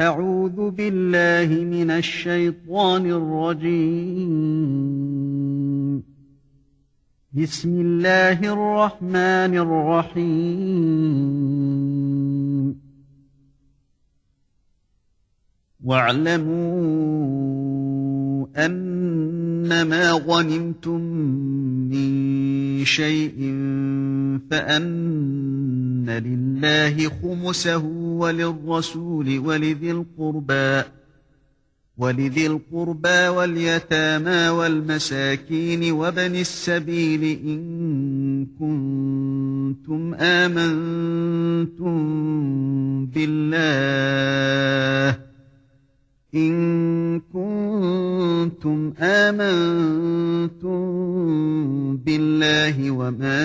أعوذ بالله من الشيطان الرجيم. بسم الله الرحمن الرحيم. واعلموا أنما غنمتم من شيء فأن لله خمسه وللرسول ولذي القربى ولذي القربى واليتامى والمساكين وبن السبيل إن كنتم آمنتم بالله İn kuntum âmentum billahi ve mâ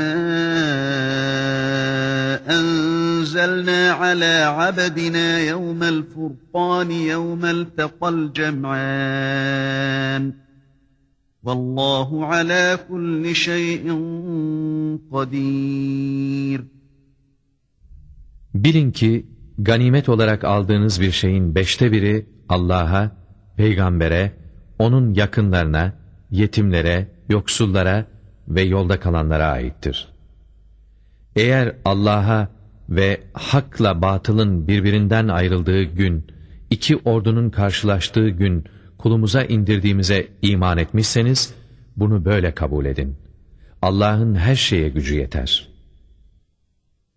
enzelnâ alâ abedinâ yevmel furqâni yevmel teqal cem'ân. Vallahu alâ kulli şeyin kadir. Bilin ki ganimet olarak aldığınız bir şeyin beşte biri Allah'a, peygambere, onun yakınlarına, yetimlere, yoksullara ve yolda kalanlara aittir. Eğer Allah'a ve hakla batılın birbirinden ayrıldığı gün, iki ordunun karşılaştığı gün kulumuza indirdiğimize iman etmişseniz, bunu böyle kabul edin. Allah'ın her şeye gücü yeter.''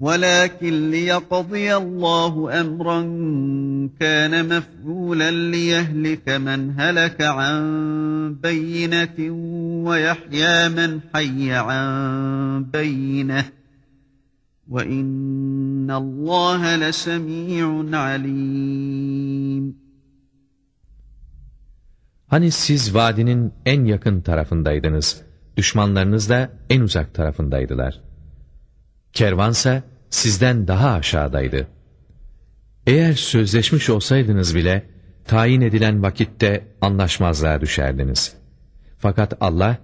ولكن ليقضي الله أمرا كان مفعولا ليهلك من هلك عن بينة ويحيى من حي عن بينة وإن الله لسميع عليم Hani siz vadinin en yakın tarafındaydınız, düşmanlarınız da en uzak tarafındaydılar. Kervansa sizden daha aşağıdaydı. Eğer sözleşmiş olsaydınız bile, tayin edilen vakitte anlaşmazlığa düşerdiniz. Fakat Allah,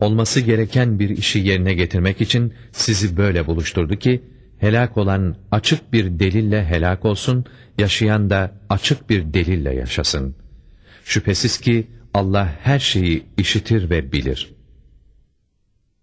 olması gereken bir işi yerine getirmek için sizi böyle buluşturdu ki, helak olan açık bir delille helak olsun, yaşayan da açık bir delille yaşasın. Şüphesiz ki Allah her şeyi işitir ve bilir.''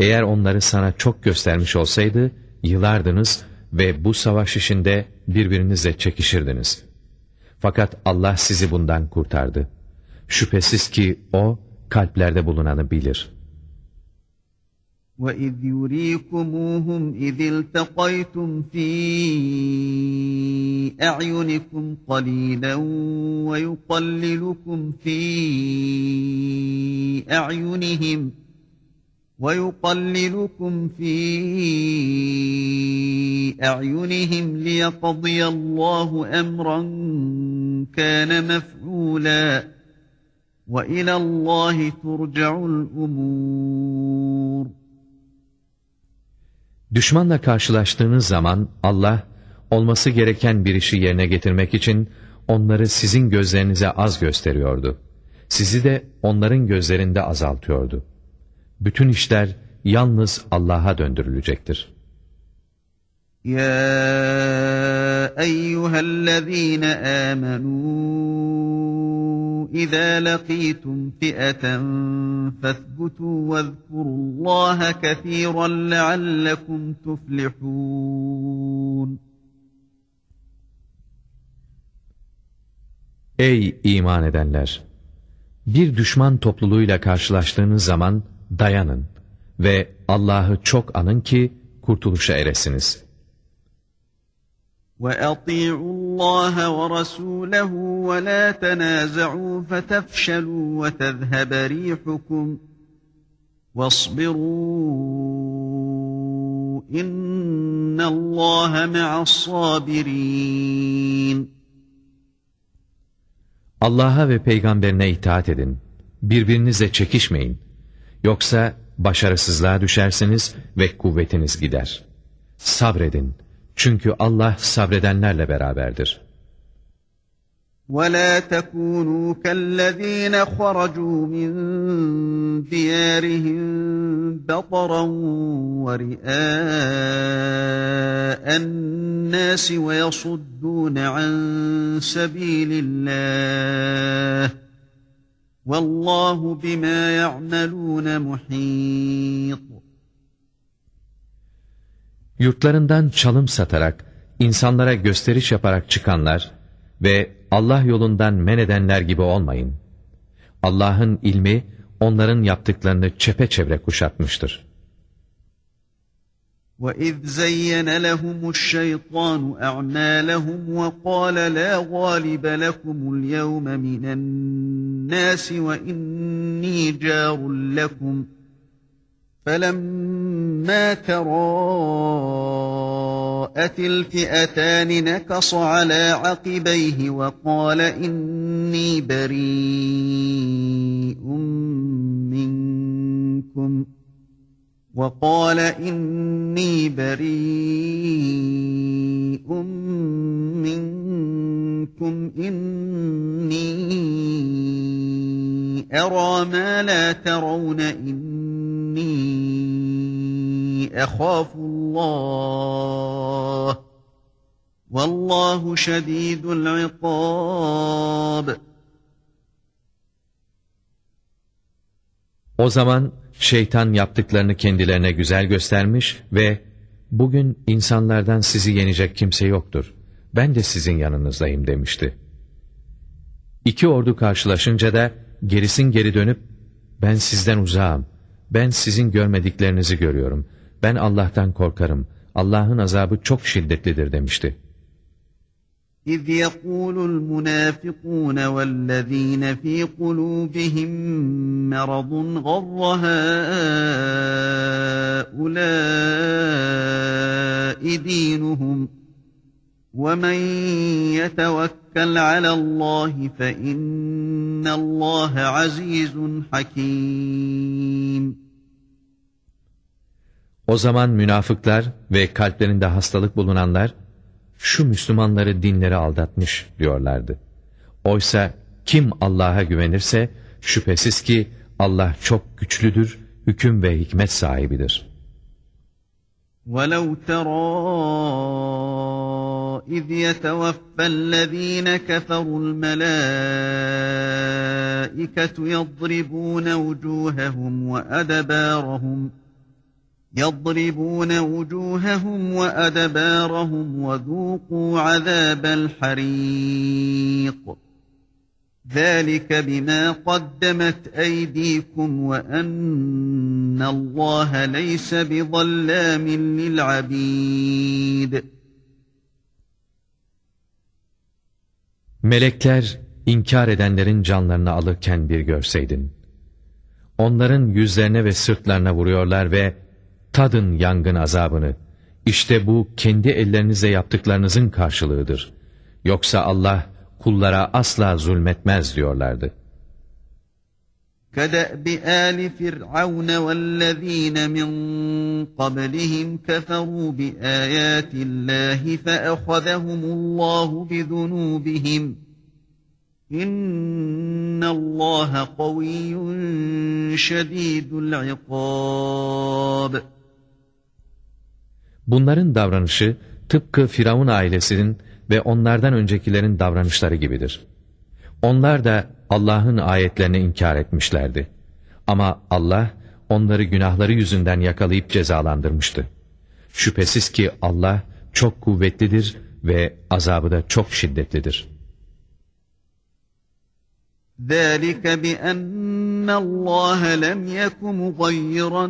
Eğer onları sana çok göstermiş olsaydı, yılardınız ve bu savaş işinde birbirinizle çekişirdiniz. Fakat Allah sizi bundan kurtardı. Şüphesiz ki O, kalplerde bulunanı bilir. وَإِذْ يُرِيكُمُوهُمْ إِذِ الْتَقَيْتُمْ فِي أَعْيُنِكُمْ قَلِيلًا وَيُقَلِّلُكُمْ فِي أَعْيُنِهِمْ وَيُقَلِّلُكُمْ فِي أَعْيُنِهِمْ لِيَقْضِيَ اللّٰهُ أَمْرًا كَانَ مَفْعُولًا وَإِلَى اللّٰهِ تُرْجَعُ الْأُمُورِ Düşmanla karşılaştığınız zaman Allah, olması gereken bir işi yerine getirmek için onları sizin gözlerinize az gösteriyordu. Sizi de onların gözlerinde azaltıyordu. Bütün işler yalnız Allah'a döndürülecektir. Ya eyyühellezîne âmenû izâ lakîtum fi'eten fethbutû vezkurullâhe kethîran leallekum tuflihûn. Ey iman edenler! Bir düşman topluluğuyla karşılaştığınız zaman dayanın ve Allah'ı çok anın ki kurtuluşa eresiniz. وَأَطِيعُوا اللّٰهَ وَرَسُولَهُ وَلَا تَنَازَعُوا فَتَفْشَلُوا وَتَذْهَبَ رِيحُكُمْ وَاصْبِرُوا اِنَّ اللّٰهَ مَعَ الصَّابِرِينَ Allah'a ve peygamberine itaat edin. Birbirinize çekişmeyin. Yoksa başarısızlığa düşersiniz ve kuvvetiniz gider. Sabredin. Çünkü Allah sabredenlerle beraberdir. وَلَا تَكُونُوا كَالَّذ۪ينَ خَرَجُوا مِنْ دِيَارِهِمْ بَطَرًا وَرِئَاءَ النَّاسِ وَيَصُدُّونَ عَنْ سَب۪يلِ اللّٰهِ وَاللّٰهُ بِمَا يَعْمَلُونَ مُحِيطٌ Yurtlarından çalım satarak, insanlara gösteriş yaparak çıkanlar ve Allah yolundan men edenler gibi olmayın. Allah'ın ilmi onların yaptıklarını çepeçevre kuşatmıştır. وَإِذْ زَيَّنَ لَهُمُ الشَّيْطَانُ أَعْمَالَهُمْ وَقَالَ لَا غَالِبَ لَكُمُ الْيَوْمَ مِنَ النَّاسِ وَإِنِّي جَارٌ لَكُمْ ۖ. فَلَمَّا تَرَاءَتِ الْفِئَتَانِ نَكَصَ عَلَى عَقِبَيْهِ وَقَالَ إِنِّي بَرِيءٌ مِّنكُمْ. وَقَالَ إِنِّي بَرِيءٌ مِّنكُمْ إِنِّي أَرَى مَا لَا تَرَوْنَ إِنِّي أَخَافُ اللّٰهِ. وَاللّٰهُ شَد۪يدُ الْعِقَابِ. O zaman şeytan yaptıklarını kendilerine güzel göstermiş ve bugün insanlardan sizi yenecek kimse yoktur. Ben de sizin yanınızdayım demişti. İki ordu karşılaşınca da gerisin geri dönüp ben sizden uzağım, ben sizin görmediklerinizi görüyorum, ben Allah'tan korkarım, Allah'ın azabı çok şiddetlidir demişti. إذ يقول المنافقون والذين في قلوبهم مرض غر هؤلاء دينهم ومن يتوكل على الله فإن الله عزيز حكيم O zaman münafıklar ve kalplerinde hastalık bulunanlar, şu Müslümanları dinleri aldatmış diyorlardı. Oysa kim Allah'a güvenirse şüphesiz ki Allah çok güçlüdür, hüküm ve hikmet sahibidir. وَلَوْ تَرَى إِذْ يَتَوَفَّى الَّذ۪ينَ كَفَرُوا الْمَلَائِكَةُ يَضْرِبُونَ وُجُوهَهُمْ وَأَدَبَارَهُمْ يَضْرِبُونَ وُجُوهَهُمْ وَأَدَبَارَهُمْ وَذُوقُوا عَذَابَ الْحَرِيقِ ذَٰلِكَ بِمَا قَدَّمَتْ أَيْدِيكُمْ وَأَنَّ اللّٰهَ لَيْسَ بِظَلَّامٍ لِلْعَبِيدِ Melekler inkar edenlerin canlarını alırken bir görseydin. Onların yüzlerine ve sırtlarına vuruyorlar ve tadın yangın azabını. İşte bu kendi ellerinizle yaptıklarınızın karşılığıdır. Yoksa Allah kullara asla zulmetmez diyorlardı. كَدَأْبِ آلِ فِرْعَوْنَ وَالَّذ۪ينَ مِنْ قَبْلِهِمْ كَفَرُوا بِآيَاتِ اللّٰهِ فَأَخَذَهُمُ اللّٰهُ بِذُنُوبِهِمْ İnna Allah kaviyyun şedidul ikab. Bunların davranışı tıpkı Firavun ailesinin ve onlardan öncekilerin davranışları gibidir. Onlar da Allah'ın ayetlerini inkar etmişlerdi. Ama Allah onları günahları yüzünden yakalayıp cezalandırmıştı. Şüphesiz ki Allah çok kuvvetlidir ve azabı da çok şiddetlidir.'' ذلك بأن الله لم يك مغيرا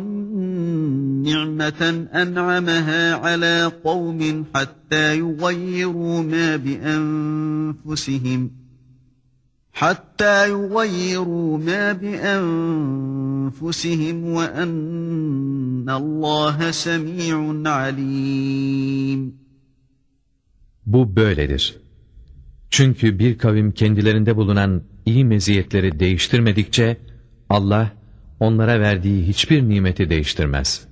نعمة أنعمها على قوم حتى يغيروا ما بأنفسهم حتى يغيروا ما بأنفسهم وأن الله سميع عليم Bu böyledir. Çünkü bir kavim kendilerinde bulunan iyi meziyetleri değiştirmedikçe Allah onlara verdiği hiçbir nimeti değiştirmez.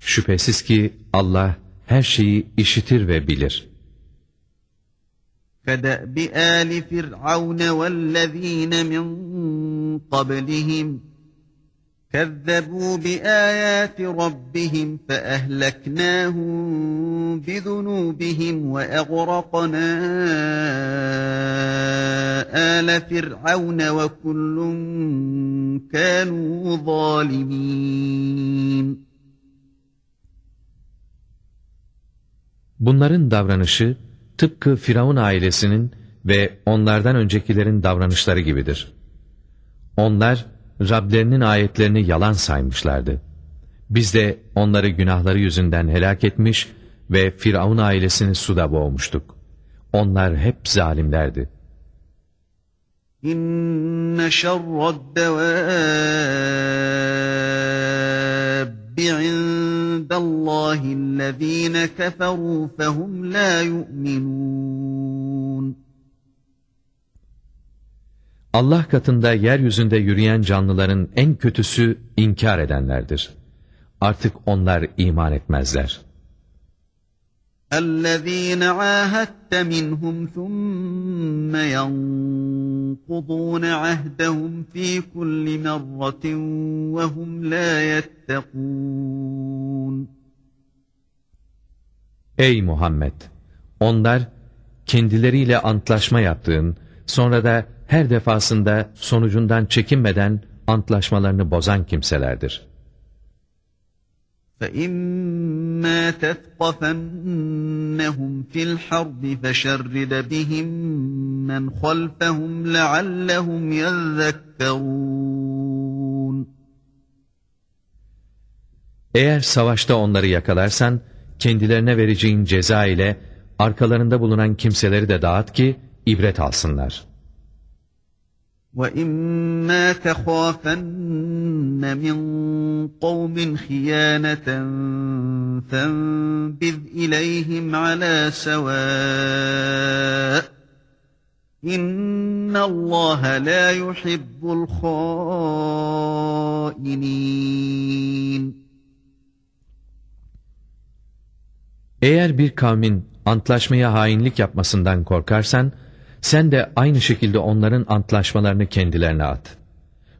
Şüphesiz ki Allah her şeyi işitir ve bilir. كَدَأْبِ آلِ فِرْعَوْنَ وَالَّذ۪ينَ مِنْ قَبْلِهِمْ كَذَّبُوا بِآيَاتِ رَبِّهِمْ فَأَهْلَكْنَاهُمْ بِذُنُوبِهِمْ وَأَغْرَقْنَا آلَ فِرْعَوْنَ وَكُلٌّ كَانُوا ظَالِمِينَ Bunların davranışı tıpkı Firavun ailesinin ve onlardan öncekilerin davranışları gibidir. Onlar Rablerinin ayetlerini yalan saymışlardı. Biz de onları günahları yüzünden helak etmiş ve Firavun ailesini suda boğmuştuk. Onlar hep zalimlerdi. İnne şerrad devâbbi indallâhillezîne keferû fehum lâ yu'minûn. Allah katında yeryüzünde yürüyen canlıların en kötüsü inkar edenlerdir. Artık onlar iman etmezler. اَلَّذ۪ينَ عَاهَدْتَ مِنْهُمْ ثُمَّ يَنْقُضُونَ عَهْدَهُمْ ف۪ي كُلِّ مَرَّةٍ وَهُمْ لَا يَتَّقُونَ Ey Muhammed! Onlar kendileriyle antlaşma yaptığın, sonra da her defasında sonucundan çekinmeden antlaşmalarını bozan kimselerdir. فَإِمَّا تَثْقَفَنَّهُمْ فِي الْحَرْبِ فَشَرِّدَ بِهِمْ مَنْ خَلْفَهُمْ لَعَلَّهُمْ يَذَّكَّرُونَ Eğer savaşta onları yakalarsan, kendilerine vereceğin ceza ile arkalarında bulunan kimseleri de dağıt ki ibret alsınlar.'' وَإِمَّا تَخَافَنَّ مِنْ قَوْمٍ خِيَانَةً فَانْبِذْ إِلَيْهِمْ عَلَى سَوَاءٍ إِنَّ اللّٰهَ لَا يُحِبُّ الْخَائِنِينَ Eğer bir kavmin antlaşmaya hainlik yapmasından korkarsan, sen de aynı şekilde onların antlaşmalarını kendilerine at.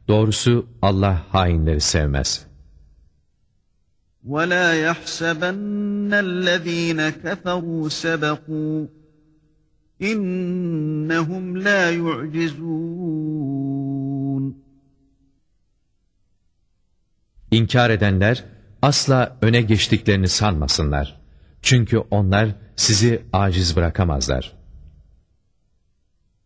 Doğrusu Allah hainleri sevmez. وَلَا يَحْسَبَنَّ الَّذ۪ينَ كَفَرُوا سَبَقُوا اِنَّهُمْ لَا يُعْجِزُونَ İnkar edenler asla öne geçtiklerini sanmasınlar. Çünkü onlar sizi aciz bırakamazlar.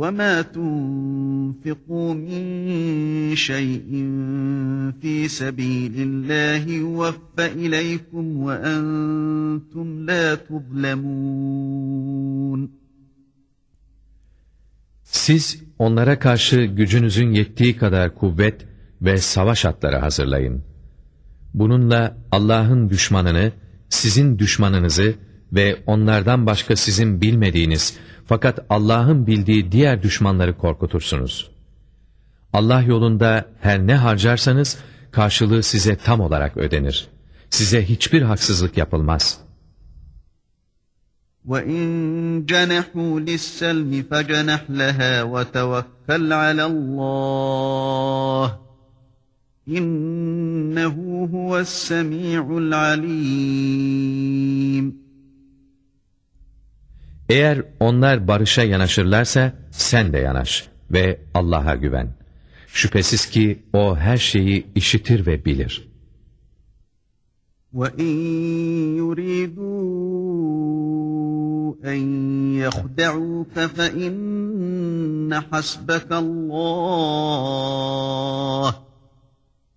وَمَا تُنْفِقُوا مِنْ شَيْءٍ فِي سَب۪يلِ اللّٰهِ يُوَفَّ اِلَيْكُمْ وَاَنْتُمْ لَا تُظْلَمُونَ Siz onlara karşı gücünüzün yettiği kadar kuvvet ve savaş atları hazırlayın. Bununla Allah'ın düşmanını, sizin düşmanınızı ve onlardan başka sizin bilmediğiniz fakat Allah'ın bildiği diğer düşmanları korkutursunuz. Allah yolunda her ne harcarsanız karşılığı size tam olarak ödenir. Size hiçbir haksızlık yapılmaz. وَاِنْ جَنَحُوا لِلسَّلْمِ فَجَنَحْ لَهَا وَتَوَكَّلْ عَلَى اللّٰهِ إنه هو السميع العليم Eğer onlar barışa yanaşırlarsa sen de yanaş ve Allah'a güven. Şüphesiz ki O her şeyi işitir ve bilir. وَاِنْ يُرِيدُوا اَنْ يَخْدَعُوكَ فَاِنَّ حَسْبَكَ اللّٰهِ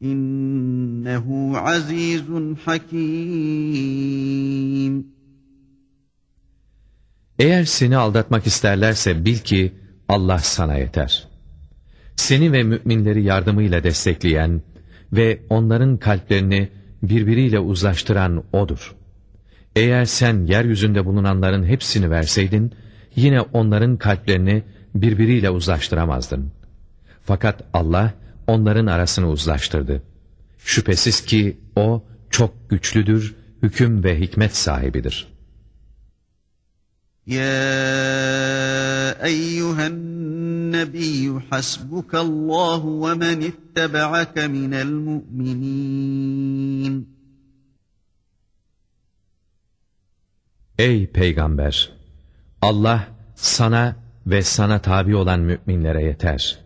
İnnehu azizun hakim. Eğer seni aldatmak isterlerse bil ki Allah sana yeter. Seni ve müminleri yardımıyla destekleyen ve onların kalplerini birbiriyle uzlaştıran O'dur. Eğer sen yeryüzünde bulunanların hepsini verseydin, yine onların kalplerini birbiriyle uzlaştıramazdın. Fakat Allah, onların arasını uzlaştırdı. Şüphesiz ki o çok güçlüdür, hüküm ve hikmet sahibidir. Ya eyyühen nebiyyü hasbukallahu ve men ittebaake minel mu'minin. Ey peygamber! Allah sana ve sana tabi olan müminlere yeter.''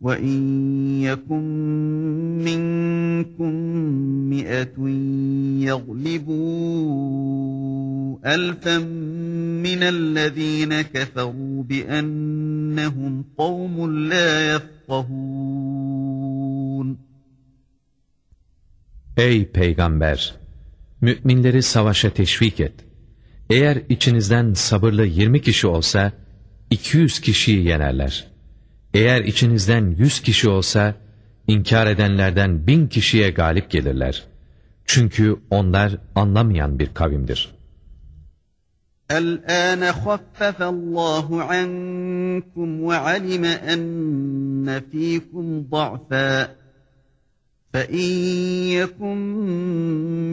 وإن يكن منكم مئة يغلبوا ألفا من الذين كفروا بأنهم قوم لا يفقهون Ey Peygamber! Müminleri savaşa teşvik et. Eğer içinizden sabırlı yirmi kişi olsa, iki yüz kişiyi yenerler. Eğer içinizden yüz kişi olsa, inkar edenlerden bin kişiye galip gelirler. Çünkü onlar anlamayan bir kavimdir. الآن خفف الله عنكم وعلم أن فيكم ضعفاً فَاِنْ يَكُنْ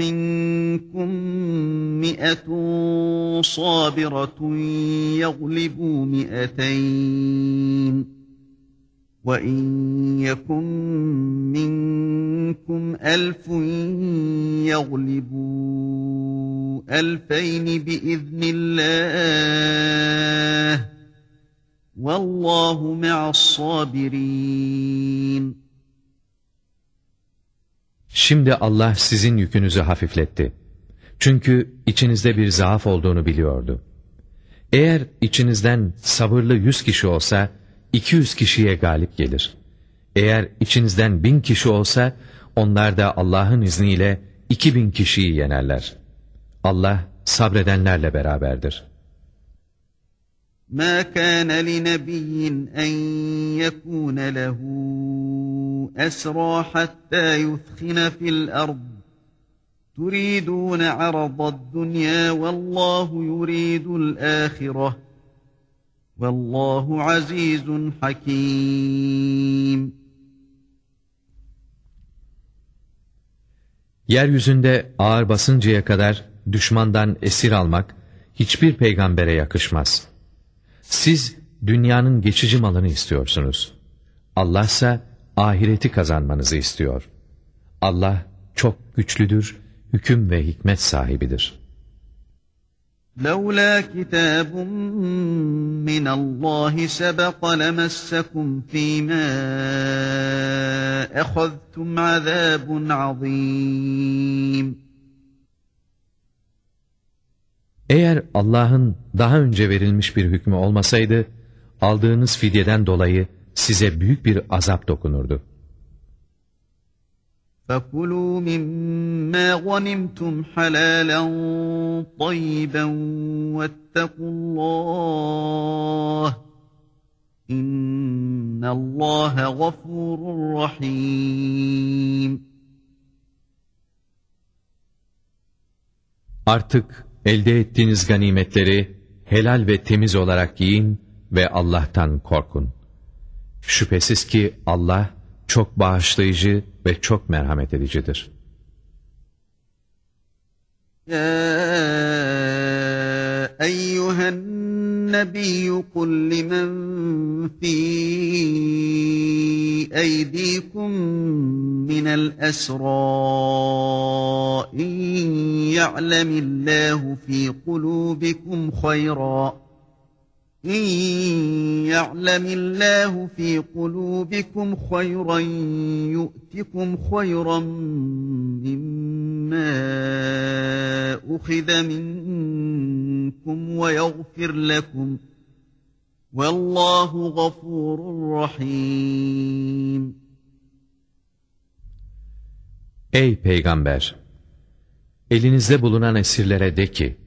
مِنْكُمْ مِئَةٌ صَابِرَةٌ يَغْلِبُوا مِئَتَيْنِ وَاِنْ يَكُنْ مِنْكُمْ أَلْفٌ يَغْلِبُوا أَلْفَيْنِ بِإِذْنِ اللّٰهِ وَاللّٰهُ مَعَ الصَّابِرِينَ Şimdi Allah sizin yükünüzü hafifletti. Çünkü içinizde bir zaaf olduğunu biliyordu. Eğer içinizden sabırlı yüz kişi olsa, iki yüz kişiye galip gelir. Eğer içinizden bin kişi olsa, onlar da Allah'ın izniyle iki bin kişiyi yenerler. Allah sabredenlerle beraberdir. مَا كَانَ لِنَبِيٍّ أَنْ يَكُونَ لَهُ أسرى حتى يثخن في الأرض تريدون عرض الدنيا والله يريد الآخرة Vallahu azizun hakim. Yeryüzünde ağır basıncaya kadar düşmandan esir almak hiçbir peygambere yakışmaz. Siz dünyanın geçici malını istiyorsunuz. Allah ise ahireti kazanmanızı istiyor. Allah çok güçlüdür, hüküm ve hikmet sahibidir.'' لَوْلَا كِتَابٌ مِّنَ اللّٰهِ سَبَقَ لَمَسَّكُمْ ف۪ي مَا اَخَذْتُمْ عَذَابٌ عَظ۪يمٌ Eğer Allah'ın daha önce verilmiş bir hükmü olmasaydı, aldığınız fidyeden dolayı size büyük bir azap dokunurdu. فَكُلُوا مِمَّا غَنِمْتُمْ حَلَالًا طَيِّبًا وَاتَّقُوا اللّٰهِ اِنَّ اللّٰهَ غَفُورٌ رَحِيمٌ Artık elde ettiğiniz ganimetleri helal ve temiz olarak yiyin ve Allah'tan korkun. Şüphesiz ki Allah çok bağışlayıcı ve çok merhamet edicidir. يا أيها النبي قل لمن في أيديكم من الأسرى إن يعلم الله في قلوبكم خيرا إن يعلم الله في قلوبكم خيرا يؤتكم خيرا مما أخذ منكم ويغفر لكم والله غفور رحيم Ey Peygamber! Elinizde bulunan esirlere de ki,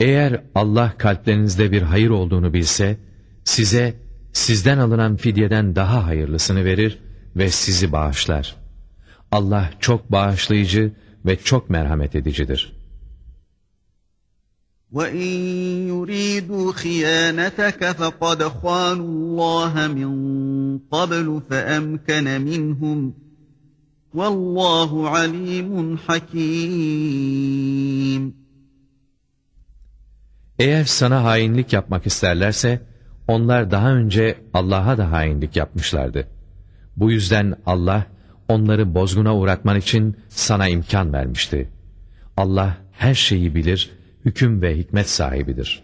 Eğer Allah kalplerinizde bir hayır olduğunu bilse, size sizden alınan fidyeden daha hayırlısını verir ve sizi bağışlar. Allah çok bağışlayıcı ve çok merhamet edicidir. وَاِنْ يُرِيدُوا خِيَانَتَكَ فَقَدْ خَانُوا اللّٰهَ مِنْ قَبْلُ فَأَمْكَنَ مِنْهُمْ وَاللّٰهُ عَلِيمٌ حَكِيمٌ eğer sana hainlik yapmak isterlerse, onlar daha önce Allah'a da hainlik yapmışlardı. Bu yüzden Allah, onları bozguna uğratman için sana imkan vermişti. Allah her şeyi bilir, hüküm ve hikmet sahibidir.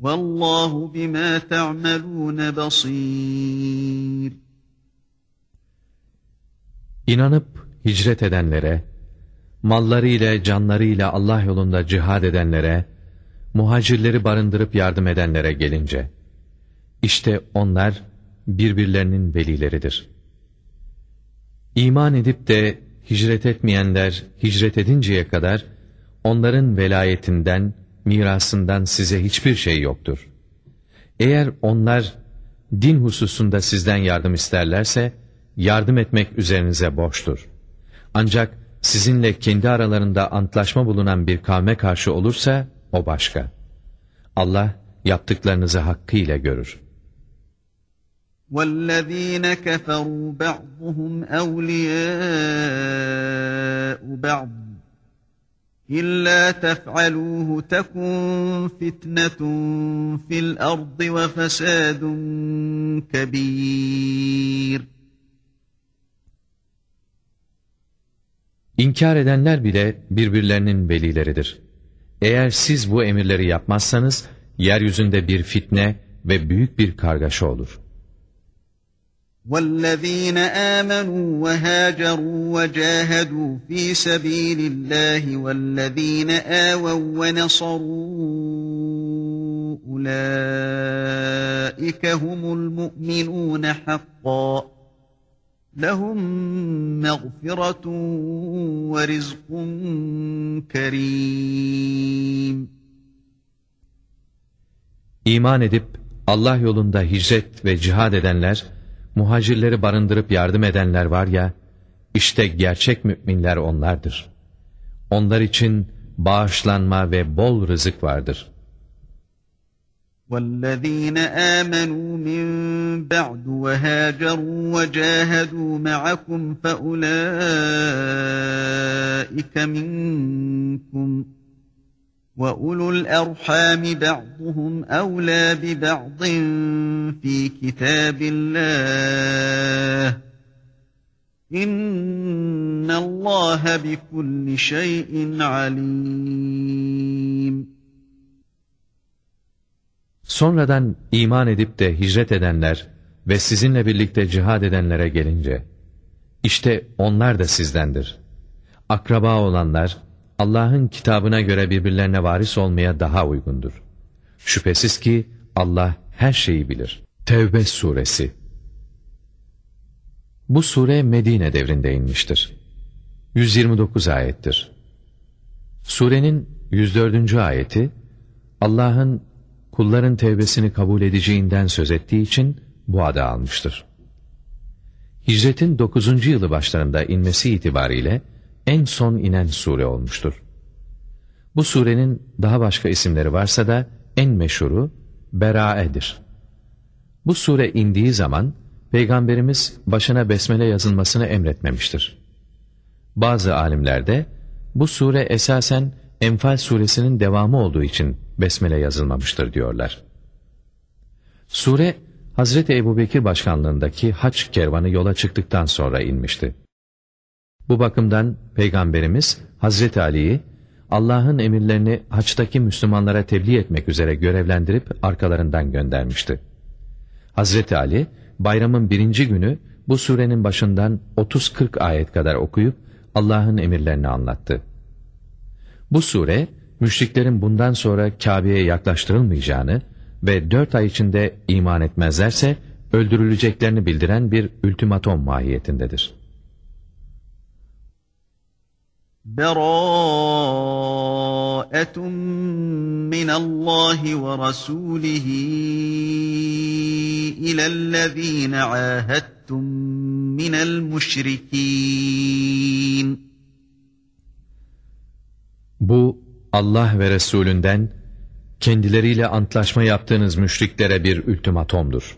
Vallahu bima ta'malun basir. İnanıp hicret edenlere, mallarıyla, canlarıyla Allah yolunda cihad edenlere, muhacirleri barındırıp yardım edenlere gelince, işte onlar birbirlerinin velileridir. İman edip de hicret etmeyenler hicret edinceye kadar, onların velayetinden, mirasından size hiçbir şey yoktur. Eğer onlar din hususunda sizden yardım isterlerse, yardım etmek üzerinize borçtur. Ancak sizinle kendi aralarında antlaşma bulunan bir kavme karşı olursa, o başka. Allah yaptıklarınızı hakkıyla görür. وَالَّذ۪ينَ كَفَرُوا بَعْضُهُمْ أَوْلِيَاءُ بَعْضٍ İlla tef'aluhu tekun fitnetun fil ardı ve fesadun kebir. İnkar edenler bile birbirlerinin velileridir. Eğer siz bu emirleri yapmazsanız, yeryüzünde bir fitne ve büyük bir kargaşa olur.'' والذين آمنوا وهاجروا وجاهدوا في سبيل الله والذين آووا ونصروا أولئك هم المؤمنون حقا لهم مغفرة ورزق كريم. İman edip Allah yolunda hicret ve cihad edenler, muhacirleri barındırıp yardım edenler var ya, İşte gerçek müminler onlardır. Onlar için bağışlanma ve bol rızık vardır. وَالَّذ۪ينَ آمَنُوا مِنْ بَعْدُ وَهَاجَرُوا وَجَاهَدُوا مَعَكُمْ فَأُولَٰئِكَ مِنْكُمْ وَأُولُو الْأَرْحَامِ بَعْضُهُمْ أَوْلَى بِبَعْضٍ فِي كِتَابِ اللّٰهِ İnna Allah bi kulli şeyin alim. Sonradan iman edip de hicret edenler ve sizinle birlikte cihad edenlere gelince, işte onlar da sizdendir. Akraba olanlar, Allah'ın kitabına göre birbirlerine varis olmaya daha uygundur. Şüphesiz ki Allah her şeyi bilir. Tevbe Suresi Bu sure Medine devrinde inmiştir. 129 ayettir. Surenin 104. ayeti, Allah'ın kulların tevbesini kabul edeceğinden söz ettiği için bu adı almıştır. Hicretin 9. yılı başlarında inmesi itibariyle en son inen sure olmuştur. Bu surenin daha başka isimleri varsa da en meşhuru Berae'dir. Bu sure indiği zaman Peygamberimiz başına besmele yazılmasını emretmemiştir. Bazı alimlerde bu sure esasen Enfal suresinin devamı olduğu için besmele yazılmamıştır diyorlar. Sure Hazreti Ebubekir başkanlığındaki haç kervanı yola çıktıktan sonra inmişti. Bu bakımdan Peygamberimiz Hazreti Ali'yi Allah'ın emirlerini haçtaki Müslümanlara tebliğ etmek üzere görevlendirip arkalarından göndermişti. Hazreti Ali bayramın birinci günü bu surenin başından 30-40 ayet kadar okuyup Allah'ın emirlerini anlattı. Bu sure müşriklerin bundan sonra Kabe'ye yaklaştırılmayacağını ve dört ay içinde iman etmezlerse öldürüleceklerini bildiren bir ultimatom mahiyetindedir. براءة من الله ورسوله إلى الذين عاهدتم من المشركين Bu Allah ve Resulünden kendileriyle antlaşma yaptığınız müşriklere bir ultimatomdur.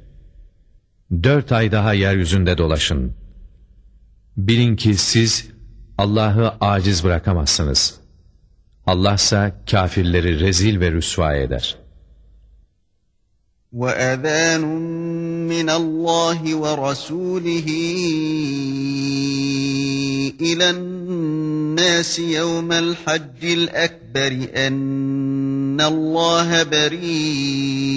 Dört ay daha yeryüzünde dolaşın. Bilin ki siz Allah'ı aciz bırakamazsınız. Allah ise kafirleri rezil ve rüsva eder. وَأَذَانٌ مِّنَ اللّٰهِ وَرَسُولِهِ إِلَى النَّاسِ يَوْمَ الْحَجِّ الْأَكْبَرِ أَنَّ اللّٰهَ بَرِيءٌ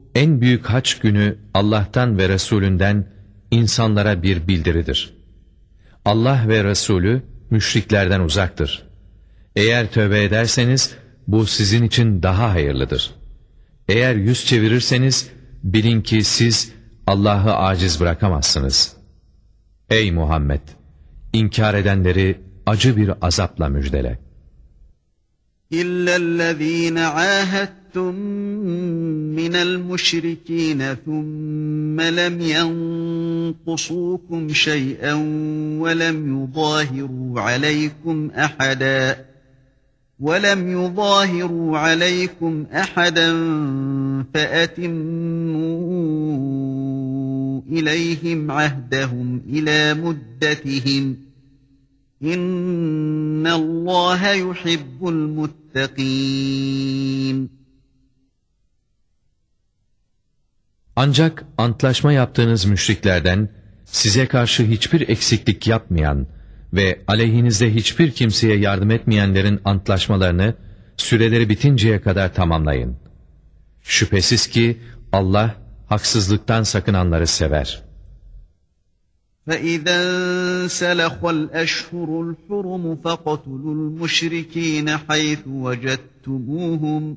en büyük haç günü Allah'tan ve Resulünden insanlara bir bildiridir. Allah ve Resulü müşriklerden uzaktır. Eğer tövbe ederseniz bu sizin için daha hayırlıdır. Eğer yüz çevirirseniz bilin ki siz Allah'ı aciz bırakamazsınız. Ey Muhammed! İnkar edenleri acı bir azapla müjdele. İllellezîne âhettum من المشركين ثم لم ينقصوكم شيئا ولم يظاهروا عليكم أحدا ولم يظاهروا عليكم أحدا فأتموا إليهم عهدهم إلى مدتهم. إن الله يحب المتقين. Ancak antlaşma yaptığınız müşriklerden size karşı hiçbir eksiklik yapmayan ve aleyhinizde hiçbir kimseye yardım etmeyenlerin antlaşmalarını süreleri bitinceye kadar tamamlayın. Şüphesiz ki Allah haksızlıktan sakınanları sever. فَإِذَا انْسَلَخَ الْأَشْهُرُ الْحُرُمُ فَقَتُلُوا الْمُشْرِكِينَ حَيْثُ وَجَدتُّمُوهُمْ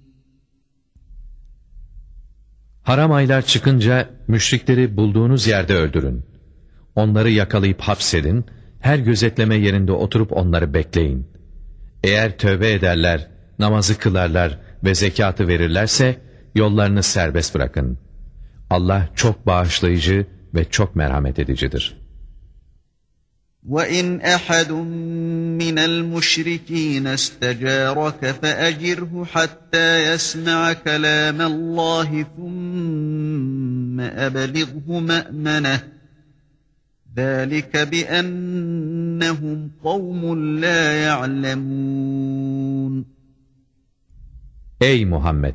Haram aylar çıkınca müşrikleri bulduğunuz yerde öldürün. Onları yakalayıp hapsedin, her gözetleme yerinde oturup onları bekleyin. Eğer tövbe ederler, namazı kılarlar ve zekatı verirlerse yollarını serbest bırakın. Allah çok bağışlayıcı ve çok merhamet edicidir.'' وَإِنْ أَحَدٌ مِّنَ الْمُشْرِكِينَ اسْتَجَارَكَ فَأَجِرْهُ حَتَّى يَسْمَعَ كَلَامَ اللّٰهِ ثُمَّ أَبْلِغْهُ مَأْمَنَهُ ذَٰلِكَ بِأَنَّهُمْ قَوْمٌ لَا يَعْلَمُونَ Ey Muhammed!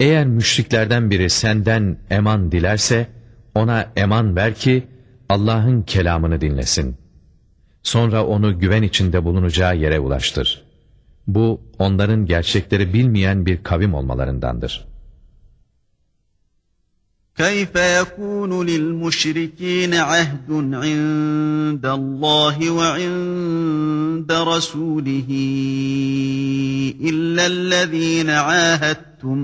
Eğer müşriklerden biri senden eman dilerse, ona eman ver ki, Allah'ın kelamını dinlesin. Sonra onu güven içinde bulunacağı yere ulaştır. Bu, onların gerçekleri bilmeyen bir kavim olmalarındandır. كَيْفَ يَكُونُ لِلْمُشْرِك۪ينَ عَهْدٌ عِنْدَ اللّٰهِ وَعِنْدَ رَسُولِهِ إِلَّا الَّذ۪ينَ عَاهَدتُّمْ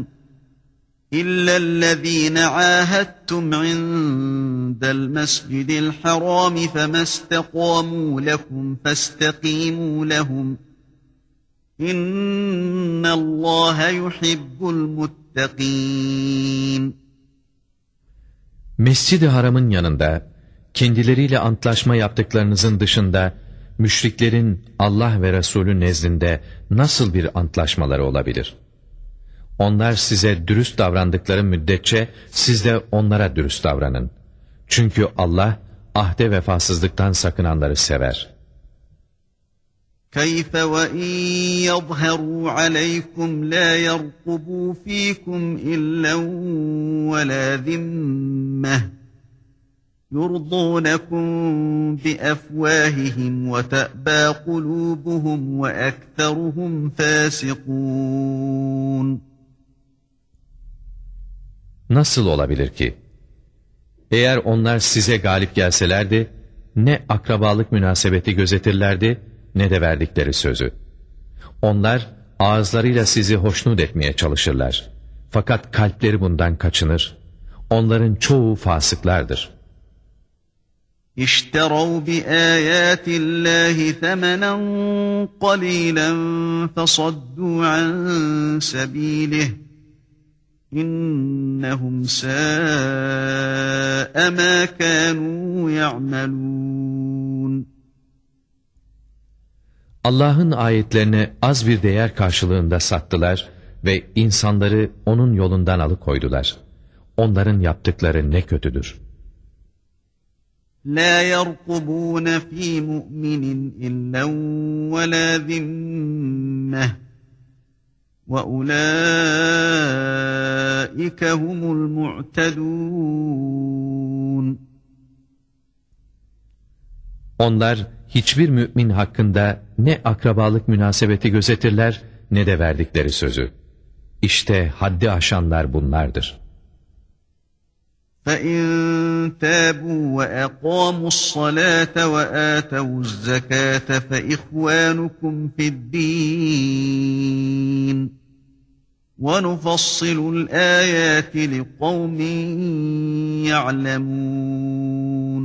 إِلَّا الَّذ۪ينَ عَاهَدتُّمْ عِنْدَ الْمَسْجِدِ الْحَرَامِ فَمَا اسْتَقَامُوا لَكُمْ فَاسْتَقِيمُوا لَهُمْ إِنَّ اللّٰهَ يُحِبُّ الْمُتَّقِينَ Mescid-i Haram'ın yanında, kendileriyle antlaşma yaptıklarınızın dışında, müşriklerin Allah ve Resulü nezdinde nasıl bir antlaşmaları olabilir?' Onlar size dürüst davrandıkları müddetçe siz de onlara dürüst davranın. Çünkü Allah ahde vefasızlıktan sakınanları sever. كَيْفَ وَاِنْ يَظْهَرُوا عَلَيْكُمْ لَا يَرْقُبُوا ف۪يكُمْ اِلَّا وَلَا ذِمَّةً يُرْضُونَكُمْ بِأَفْوَاهِهِمْ وَتَأْبَى قُلُوبُهُمْ وَأَكْثَرُهُمْ فَاسِقُونَ nasıl olabilir ki? Eğer onlar size galip gelselerdi, ne akrabalık münasebeti gözetirlerdi, ne de verdikleri sözü. Onlar ağızlarıyla sizi hoşnut etmeye çalışırlar. Fakat kalpleri bundan kaçınır. Onların çoğu fasıklardır. İşterav bi ayatillahi themenen qalilan fasaddu an sabilihi İnnehum sâ'e mâ kânû ya'melûn. Allah'ın ayetlerini az bir değer karşılığında sattılar ve insanları onun yolundan alıkoydular. Onların yaptıkları ne kötüdür. La yerkubûne fî mu'minin illen ve lâ zimmeh. وَاُولَٰئِكَ هُمُ الْمُعْتَدُونَ Onlar hiçbir mümin hakkında ne akrabalık münasebeti gözetirler ne de verdikleri sözü. İşte haddi aşanlar bunlardır. فَاِنْ تَابُوا وَاَقَامُوا الصَّلَاةَ وَآتَوُوا الزَّكَاةَ فَإِخْوَانُكُمْ فِي الدِّينِ وَنُفَصِّلُ الْآيَاتِ لِقَوْمٍ يَعْلَمُونَ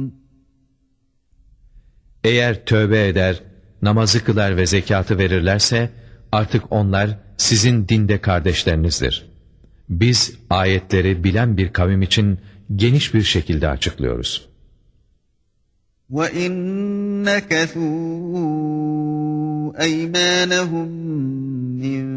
Eğer tövbe eder, namazı kılar ve zekatı verirlerse, artık onlar sizin dinde kardeşlerinizdir. Biz ayetleri bilen bir kavim için geniş bir şekilde açıklıyoruz. وَاِنْ نَكَثُوا اَيْمَانَهُمْ مِنْ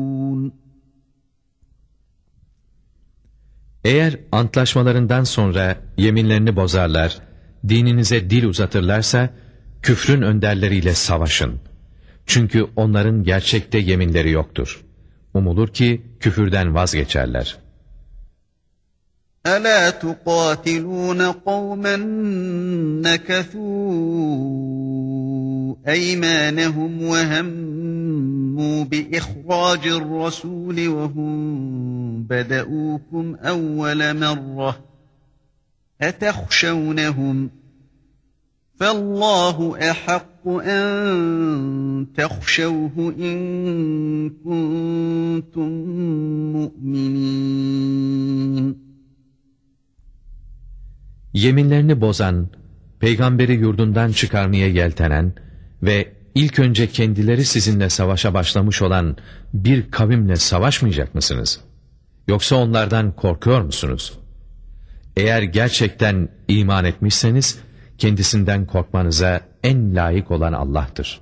Eğer antlaşmalarından sonra yeminlerini bozarlar, dininize dil uzatırlarsa, küfrün önderleriyle savaşın. Çünkü onların gerçekte yeminleri yoktur. Umulur ki küfürden vazgeçerler. أَلَا تُقَاتِلُونَ قَوْمًا نَكَثُوا أَيْمَانَهُمْ وَهَمُّوا بِإِخْرَاجِ الرَّسُولِ وَهُمْ بَدَؤُوكُمْ أَوَّلَ مَرَّةٍ أَتَخْشَوْنَهُمْ فَاللّٰهُ أَحَقُّ أَنْ تَخْشَوْهُ إِنْ كُنْتُمْ مُؤْمِنِينَ Yeminlerini bozan, peygamberi yurdundan çıkarmaya yeltenen ve ilk önce kendileri sizinle savaşa başlamış olan bir kavimle savaşmayacak mısınız? Yoksa onlardan korkuyor musunuz? Eğer gerçekten iman etmişseniz, kendisinden korkmanıza en layık olan Allah'tır.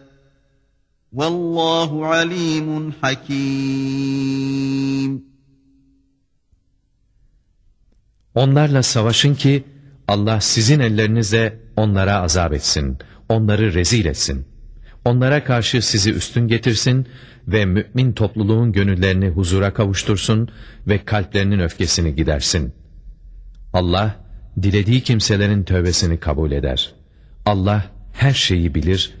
Vallahu alimun hakim. Onlarla savaşın ki Allah sizin ellerinizle onlara azap etsin, onları rezil etsin. Onlara karşı sizi üstün getirsin ve mümin topluluğun gönüllerini huzura kavuştursun ve kalplerinin öfkesini gidersin. Allah dilediği kimselerin tövbesini kabul eder. Allah her şeyi bilir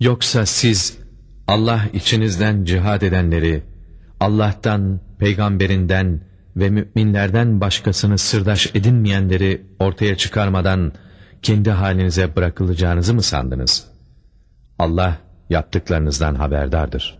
Yoksa siz Allah içinizden cihad edenleri Allah'tan, peygamberinden ve müminlerden başkasını sırdaş edinmeyenleri ortaya çıkarmadan kendi halinize bırakılacağınızı mı sandınız? Allah yaptıklarınızdan haberdardır.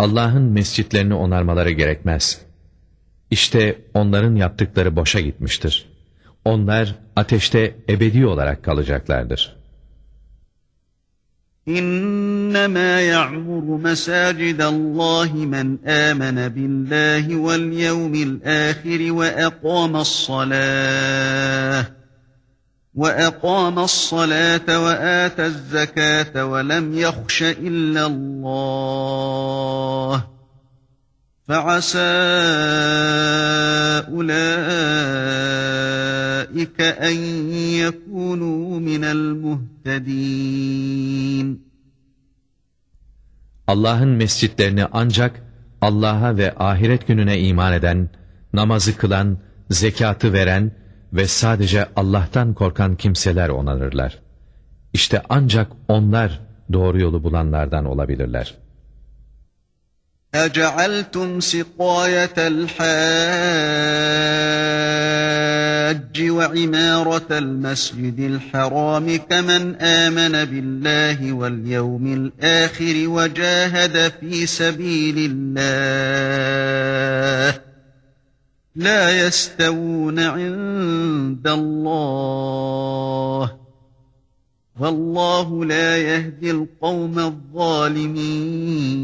Allah'ın mescitlerini onarmaları gerekmez. İşte onların yaptıkları boşa gitmiştir. Onlar ateşte ebedi olarak kalacaklardır. İnnemâ ya'muru mesâcidallâhi men âmene billâhi vel yevmil âhiri ve ekâmes salâh. وَأَقَامَ الصَّلَاةَ وَآتَى الزَّكَاةَ وَلَمْ يَخْشَ إِلَّا اللَّهَ فَعَسَى أُولَٰئِكَ أَنْ يَكُونُوا مِنَ الْمُهْتَدِينَ Allah'ın mescitlerini ancak Allah'a ve ahiret gününe iman eden, namazı kılan, zekatı veren ve sadece Allah'tan korkan kimseler onarırlar. İşte ancak onlar doğru yolu bulanlardan olabilirler. أَجَعَلْتُمْ سِقَايَةَ الْحَاجِّ وَعِمَارَةَ الْمَسْجِدِ الْحَرَامِ كَمَنْ آمَنَ بِاللَّهِ وَالْيَوْمِ الْآخِرِ وَجَاهَدَ فِي سَبِيلِ اللَّهِ La yestevûne indallâh. Vallahu la yehdil kavmez zalimin.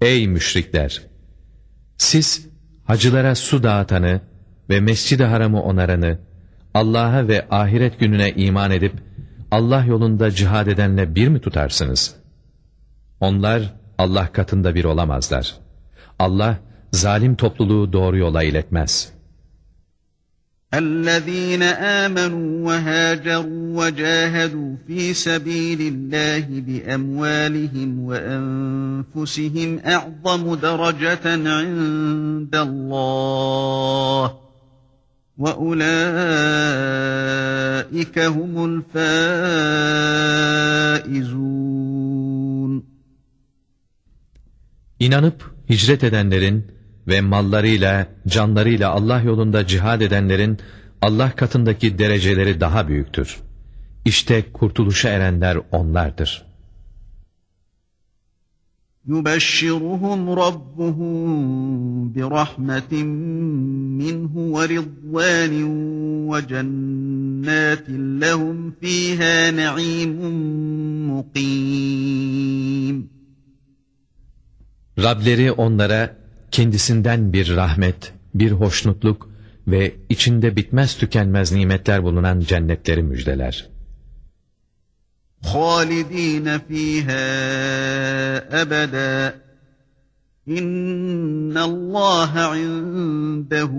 Ey müşrikler! Siz hacılara su dağıtanı ve mescid-i haramı onaranı, Allah'a ve ahiret gününe iman edip, Allah yolunda cihad edenle bir mi tutarsınız? Onlar Allah katında bir olamazlar.'' Allah zalim topluluğu doğru yola iletmez.'' الذين آمنوا وهاجروا وجاهدوا في سبيل الله بأموالهم وأنفسهم أعظم درجة عند الله وأولئك هم الفائزون İnanıp hicret edenlerin ve mallarıyla, canlarıyla Allah yolunda cihad edenlerin Allah katındaki dereceleri daha büyüktür. İşte kurtuluşa erenler onlardır. يُبَشِّرُهُمْ رَبُّهُمْ بِرَحْمَةٍ مِّنْهُ وَرِضْوَانٍ وَجَنَّاتٍ لَهُمْ فِيهَا نَعِيمٌ مُقِيمٌ Rableri onlara kendisinden bir rahmet, bir hoşnutluk ve içinde bitmez tükenmez nimetler bulunan cennetleri müjdeler. خَالِد۪ينَ ف۪يهَا أَبَدًا اِنَّ اللّٰهَ عِنْدَهُ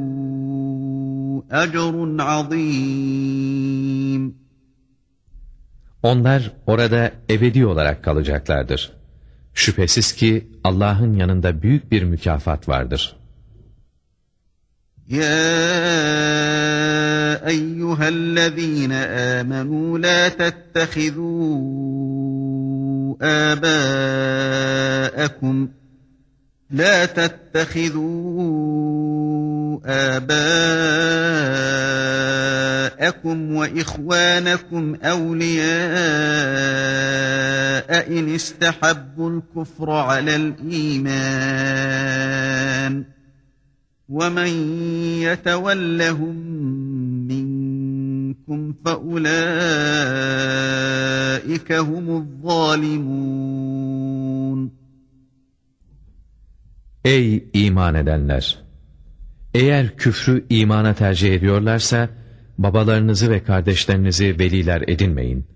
اَجْرٌ عَظ۪يمٌ Onlar orada ebedi olarak kalacaklardır. Şüphesiz ki Allah'ın yanında büyük bir mükafat vardır. Ya eyyühellezine amenu la tettehidû âbâekum la tettehidû آباءكم وإخوانكم أولياء إن استحبوا الكفر على الإيمان وَمَنْ يَتَوَلَّهُمْ مِنْكُمْ فَأُولَٰئِكَ هُمُ الظَّالِمُونَ Ey iman edenler! Eğer küfrü imana tercih ediyorlarsa, babalarınızı ve kardeşlerinizi veliler edinmeyin.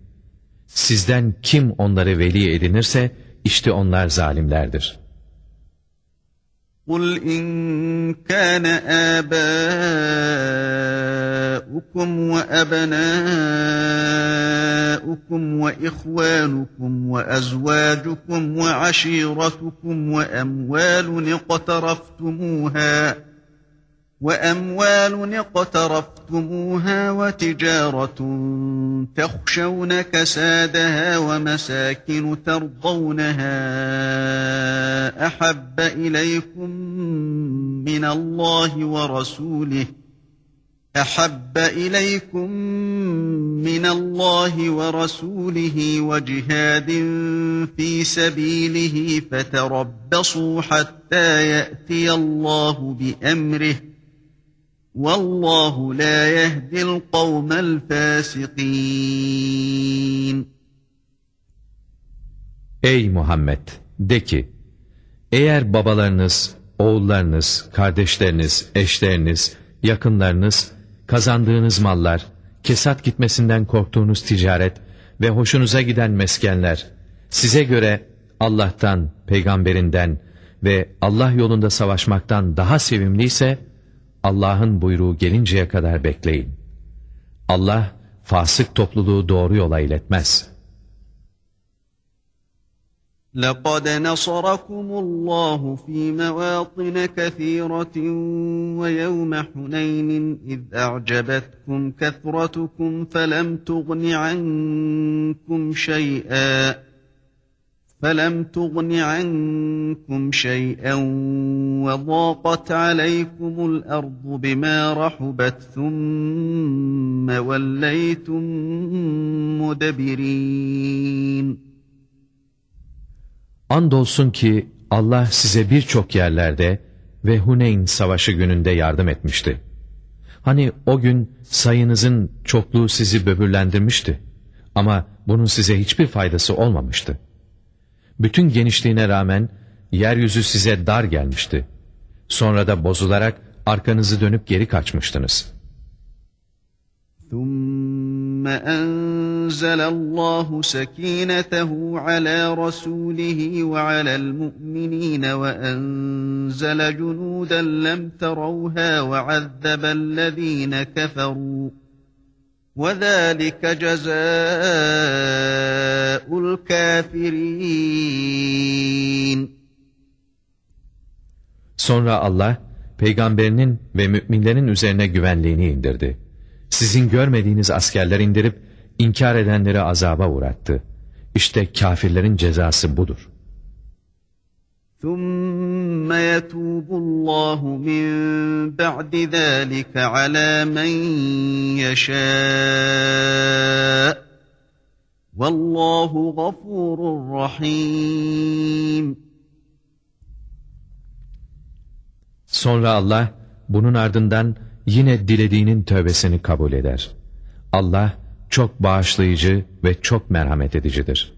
Sizden kim onları veli edinirse, işte onlar zalimlerdir.'' قُلْ إِنْ كَانَ آبَاؤُكُمْ وَأَبْنَاؤُكُمْ وَإِخْوَانُكُمْ وَأَزْوَاجُكُمْ وَعَشِيرَتُكُمْ وَأَمْوَالٌ اقْتَرَفْتُمُوهَا وَأَمْوَالٌ اقْتَرَفْتُمُوهَا وَتِجَارَةٌ تَخْشَوْنَ كَسَادَهَا وَمَسَاكِنُ تَرْضَوْنَهَا أَحَبَّ إِلَيْكُمْ مِنَ اللَّهِ وَرَسُولِهِ أَحَبَّ إِلَيْكُمْ مِنَ اللَّهِ وَرَسُولِهِ وَجِهَادٍ فِي سَبِيلِهِ فَتَرَبَّصُوا حَتَّى يَأْتِيَ اللَّهُ بِأَمْرِهِ Vallahu la yehdil kavmel fasikin. Ey Muhammed! De ki, eğer babalarınız, oğullarınız, kardeşleriniz, eşleriniz, yakınlarınız, kazandığınız mallar, kesat gitmesinden korktuğunuz ticaret ve hoşunuza giden meskenler, size göre Allah'tan, peygamberinden ve Allah yolunda savaşmaktan daha sevimliyse, Allah'ın buyruğu gelinceye kadar bekleyin. Allah fasık topluluğu doğru yola iletmez.'' لقد نصركم الله في مواطن كثيرة ويوم حنين إذ أعجبتكم كثرتكم فلم تغن عنكم شيئا فلم تغن عنكم شيئا وضاقت عليكم الأرض بما رحبت ثم وليتم مدبرين Andolsun ki Allah size birçok yerlerde ve Huneyn savaşı gününde yardım etmişti. Hani o gün sayınızın çokluğu sizi böbürlendirmişti. Ama bunun size hiçbir faydası olmamıştı. Bütün genişliğine rağmen yeryüzü size dar gelmişti. Sonra da bozularak arkanızı dönüp geri kaçmıştınız. ثُمَّ أَنزَلَ اللّٰهُ سَك۪ينَتَهُ عَلَى رَسُولِهِ وَعَلَى الْمُؤْمِنِينَ وَأَنزَلَ جُنُودًا لَمْ تَرَوْهَا وَعَذَّبَ الَّذ۪ينَ كَفَرُوا وَذَٰلِكَ جَزَاءُ الْكَافِرِينَ Sonra Allah, peygamberinin ve müminlerin üzerine güvenliğini indirdi. Sizin görmediğiniz askerler indirip, inkar edenleri azaba uğrattı. İşte kafirlerin cezası budur. ثُمَّ يَتُوبُ اللّٰهُ مِنْ بَعْدِ ذَٰلِكَ عَلَى مَنْ يَشَاءُ وَاللّٰهُ غَفُورٌ رَحِيمٌ Sonra Allah, bunun ardından yine dilediğinin tövbesini kabul eder. Allah, çok bağışlayıcı ve çok merhamet edicidir.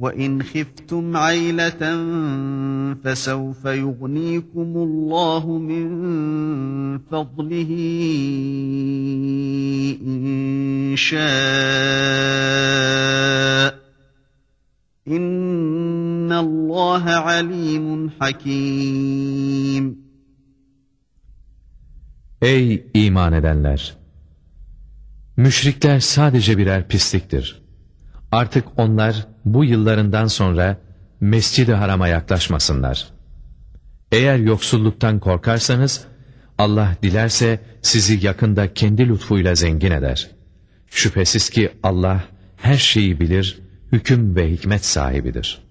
وإن خفتم عيلة فسوف يغنيكم الله من فضله إن شاء إن الله عليم حكيم Ey iman edenler! Müşrikler sadece birer pisliktir. Artık onlar bu yıllarından sonra Mescid-i Haram'a yaklaşmasınlar. Eğer yoksulluktan korkarsanız, Allah dilerse sizi yakında kendi lütfuyla zengin eder. Şüphesiz ki Allah her şeyi bilir, hüküm ve hikmet sahibidir.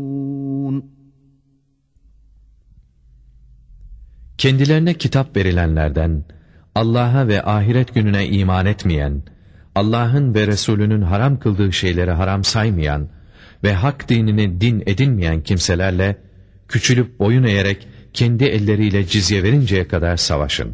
Kendilerine kitap verilenlerden, Allah'a ve ahiret gününe iman etmeyen, Allah'ın ve Resulünün haram kıldığı şeyleri haram saymayan ve hak dinini din edinmeyen kimselerle, küçülüp boyun eğerek kendi elleriyle cizye verinceye kadar savaşın.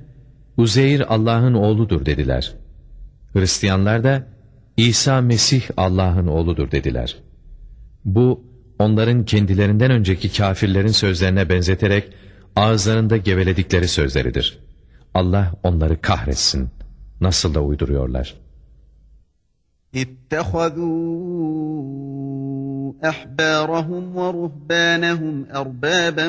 Uzeyr Allah'ın oğludur dediler. Hristiyanlar da İsa Mesih Allah'ın oğludur dediler. Bu onların kendilerinden önceki kafirlerin sözlerine benzeterek ağızlarında geveledikleri sözleridir. Allah onları kahretsin. Nasıl da uyduruyorlar. اتخذوا احبارهم ورهبانهم اربابا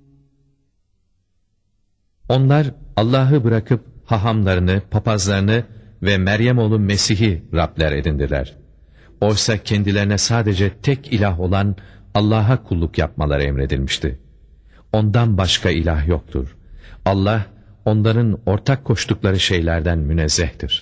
Onlar Allah'ı bırakıp hahamlarını, papazlarını ve Meryem oğlu Mesih'i Rabler edindiler. Oysa kendilerine sadece tek ilah olan Allah'a kulluk yapmaları emredilmişti. Ondan başka ilah yoktur. Allah onların ortak koştukları şeylerden münezzehtir.